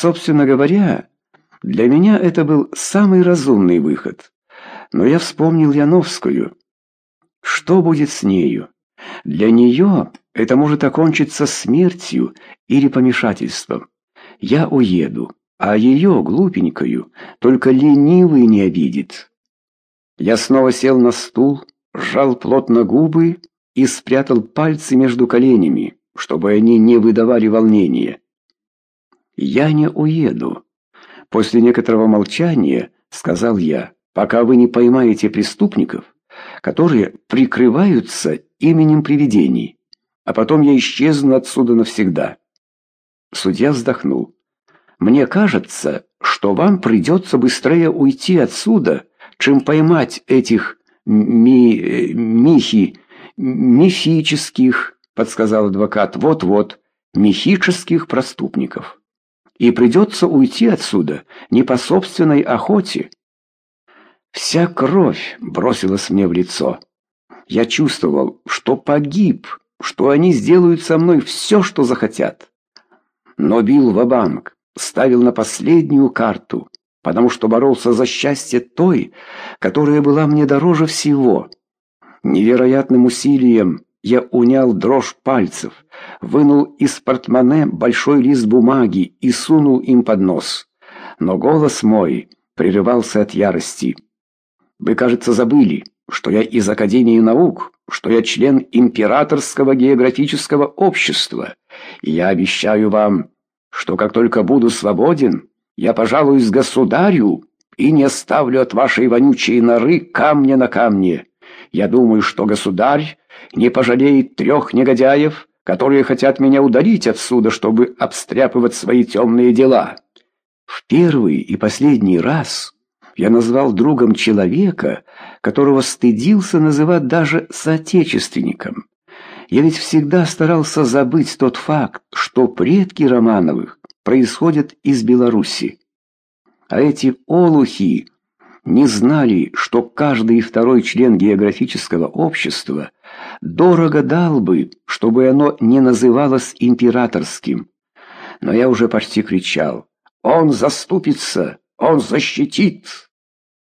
Собственно говоря, для меня это был самый разумный выход. Но я вспомнил Яновскую. Что будет с нею? Для нее это может окончиться смертью или помешательством. Я уеду, а ее, глупенькую, только ленивый не обидит. Я снова сел на стул, сжал плотно губы и спрятал пальцы между коленями, чтобы они не выдавали волнения. «Я не уеду», — после некоторого молчания сказал я, «пока вы не поймаете преступников, которые прикрываются именем привидений, а потом я исчезну отсюда навсегда». Судья вздохнул. «Мне кажется, что вам придется быстрее уйти отсюда, чем поймать этих ми... михи... мифических, подсказал адвокат, вот-вот, мифических преступников. И придется уйти отсюда не по собственной охоте. Вся кровь бросилась мне в лицо. Я чувствовал, что погиб, что они сделают со мной все, что захотят. Но бил ва-банк, ставил на последнюю карту потому что боролся за счастье той, которая была мне дороже всего. Невероятным усилием я унял дрожь пальцев, вынул из портмоне большой лист бумаги и сунул им под нос. Но голос мой прерывался от ярости. «Вы, кажется, забыли, что я из Академии наук, что я член Императорского географического общества, я обещаю вам, что как только буду свободен, я пожалуюсь государю и не оставлю от вашей вонючей норы камня на камне. Я думаю, что государь не пожалеет трех негодяев, которые хотят меня удалить отсюда, чтобы обстряпывать свои темные дела. В первый и последний раз я назвал другом человека, которого стыдился называть даже соотечественником. Я ведь всегда старался забыть тот факт, что предки Романовых происходят из Беларуси. А эти олухи не знали, что каждый второй член географического общества дорого дал бы, чтобы оно не называлось императорским. Но я уже почти кричал «Он заступится! Он защитит!»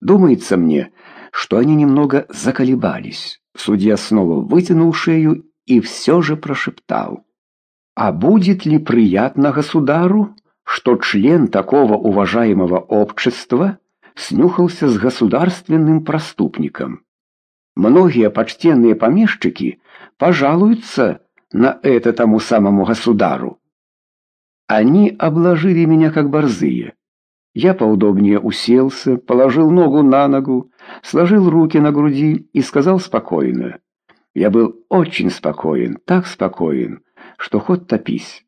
Думается мне, что они немного заколебались. Судья снова вытянул шею и все же прошептал а будет ли приятно государу, что член такого уважаемого общества снюхался с государственным проступником? Многие почтенные помещики пожалуются на это тому самому государу. Они обложили меня как борзые. Я поудобнее уселся, положил ногу на ногу, сложил руки на груди и сказал спокойно. Я был очень спокоен, так спокоен, что хоть топись.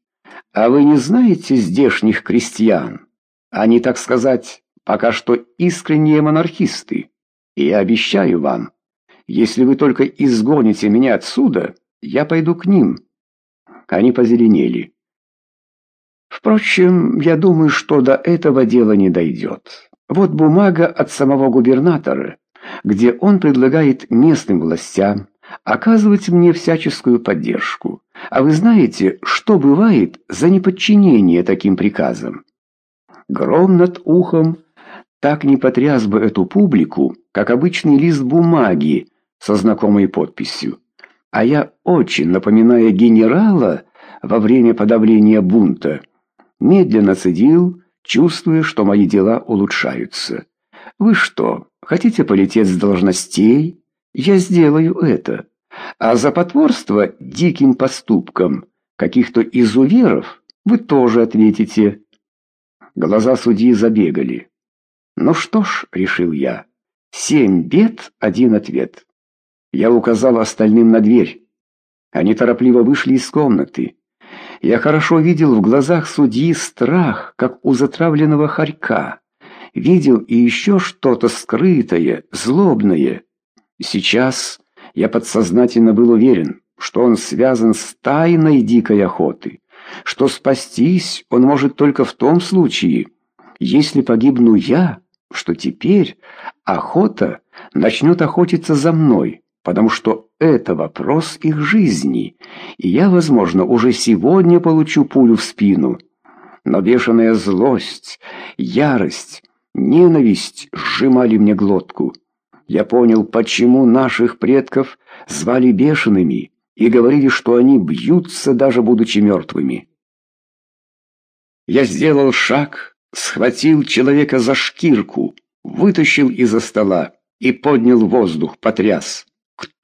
А вы не знаете здешних крестьян? Они, так сказать, пока что искренние монархисты. И я обещаю вам, если вы только изгоните меня отсюда, я пойду к ним. Они позеленели. Впрочем, я думаю, что до этого дела не дойдет. Вот бумага от самого губернатора, где он предлагает местным властям оказывать мне всяческую поддержку. А вы знаете, что бывает за неподчинение таким приказам? Гром над ухом так не потряс бы эту публику, как обычный лист бумаги со знакомой подписью. А я очень, напоминая генерала во время подавления бунта, медленно цедил, чувствуя, что мои дела улучшаются. «Вы что, хотите полететь с должностей? Я сделаю это а за потворство диким поступкам каких-то изуверов вы тоже ответите. Глаза судьи забегали. Ну что ж, решил я, семь бед, один ответ. Я указал остальным на дверь. Они торопливо вышли из комнаты. Я хорошо видел в глазах судьи страх, как у затравленного хорька. Видел и еще что-то скрытое, злобное. Сейчас я подсознательно был уверен, что он связан с тайной дикой охоты, что спастись он может только в том случае, если погибну я, что теперь охота начнет охотиться за мной, потому что это вопрос их жизни, и я, возможно, уже сегодня получу пулю в спину. Но бешеная злость, ярость, ненависть сжимали мне глотку. Я понял, почему наших предков звали бешеными и говорили, что они бьются, даже будучи мертвыми. Я сделал шаг, схватил человека за шкирку, вытащил из-за стола и поднял воздух, потряс.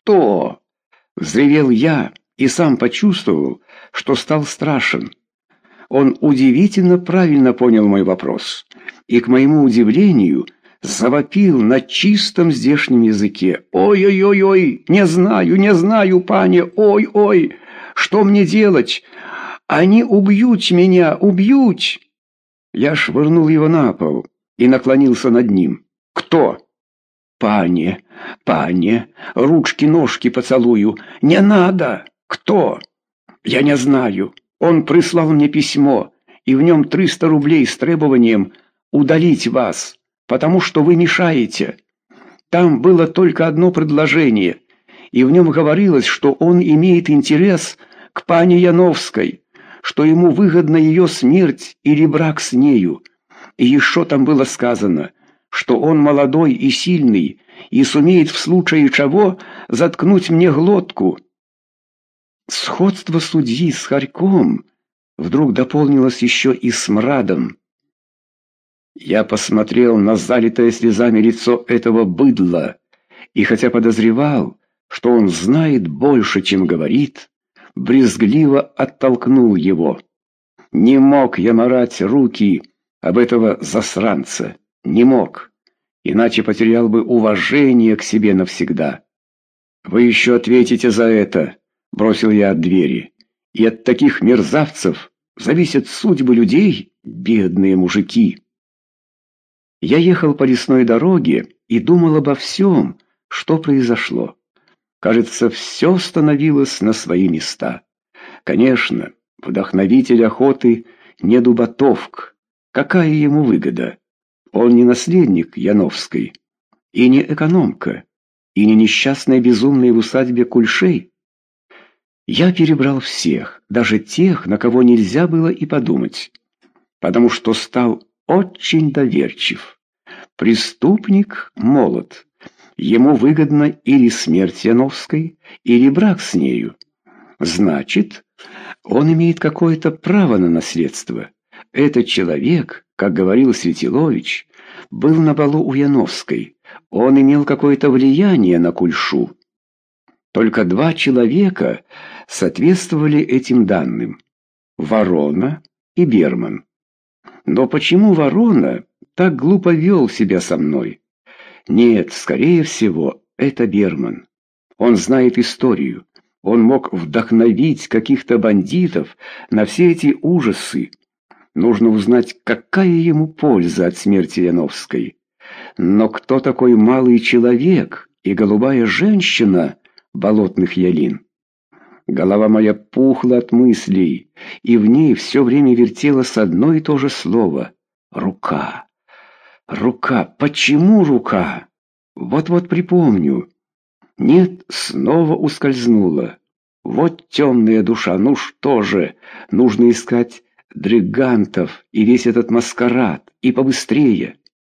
«Кто?» — взревел я и сам почувствовал, что стал страшен. Он удивительно правильно понял мой вопрос и, к моему удивлению, завопил на чистом здешнем языке. «Ой-ой-ой-ой! Не знаю, не знаю, пане! Ой-ой! Что мне делать? Они убьют меня, убьют!» Я швырнул его на пол и наклонился над ним. «Кто?» «Пане, пане, ручки-ножки поцелую. Не надо! Кто?» «Я не знаю. Он прислал мне письмо, и в нем триста рублей с требованием удалить вас, потому что вы мешаете. Там было только одно предложение, и в нем говорилось, что он имеет интерес к пане Яновской, что ему выгодна ее смерть или брак с нею. И еще там было сказано, что он молодой и сильный, и сумеет в случае чего заткнуть мне глотку. Сходство судьи с Харьком вдруг дополнилось еще и смрадом. Я посмотрел на залитое слезами лицо этого быдла, и хотя подозревал, что он знает больше, чем говорит, брезгливо оттолкнул его. Не мог я марать руки об этого засранца, не мог, иначе потерял бы уважение к себе навсегда. Вы еще ответите за это, бросил я от двери. И от таких мерзавцев зависят судьбы людей, бедные мужики. Я ехал по лесной дороге и думал обо всем, что произошло. Кажется, все становилось на свои места. Конечно, вдохновитель охоты не Дубатовк. Какая ему выгода? Он не наследник Яновской, и не экономка, и не несчастная безумная в усадьбе Кульшей. Я перебрал всех, даже тех, на кого нельзя было и подумать, потому что стал очень доверчив. Преступник молод. Ему выгодна или смерть Яновской, или брак с нею. Значит, он имеет какое-то право на наследство. Этот человек, как говорил Светилович, был на балу у Яновской. Он имел какое-то влияние на Кульшу. Только два человека соответствовали этим данным – Ворона и Берман. Но почему Ворона так глупо вел себя со мной? Нет, скорее всего, это Берман. Он знает историю. Он мог вдохновить каких-то бандитов на все эти ужасы. Нужно узнать, какая ему польза от смерти Яновской. Но кто такой малый человек и голубая женщина болотных ялин? Голова моя пухла от мыслей, и в ней все время вертелось одно и то же слово — рука. Рука, почему рука? Вот-вот припомню. Нет, снова ускользнула. Вот темная душа, ну что же, нужно искать дригантов и весь этот маскарад, и побыстрее.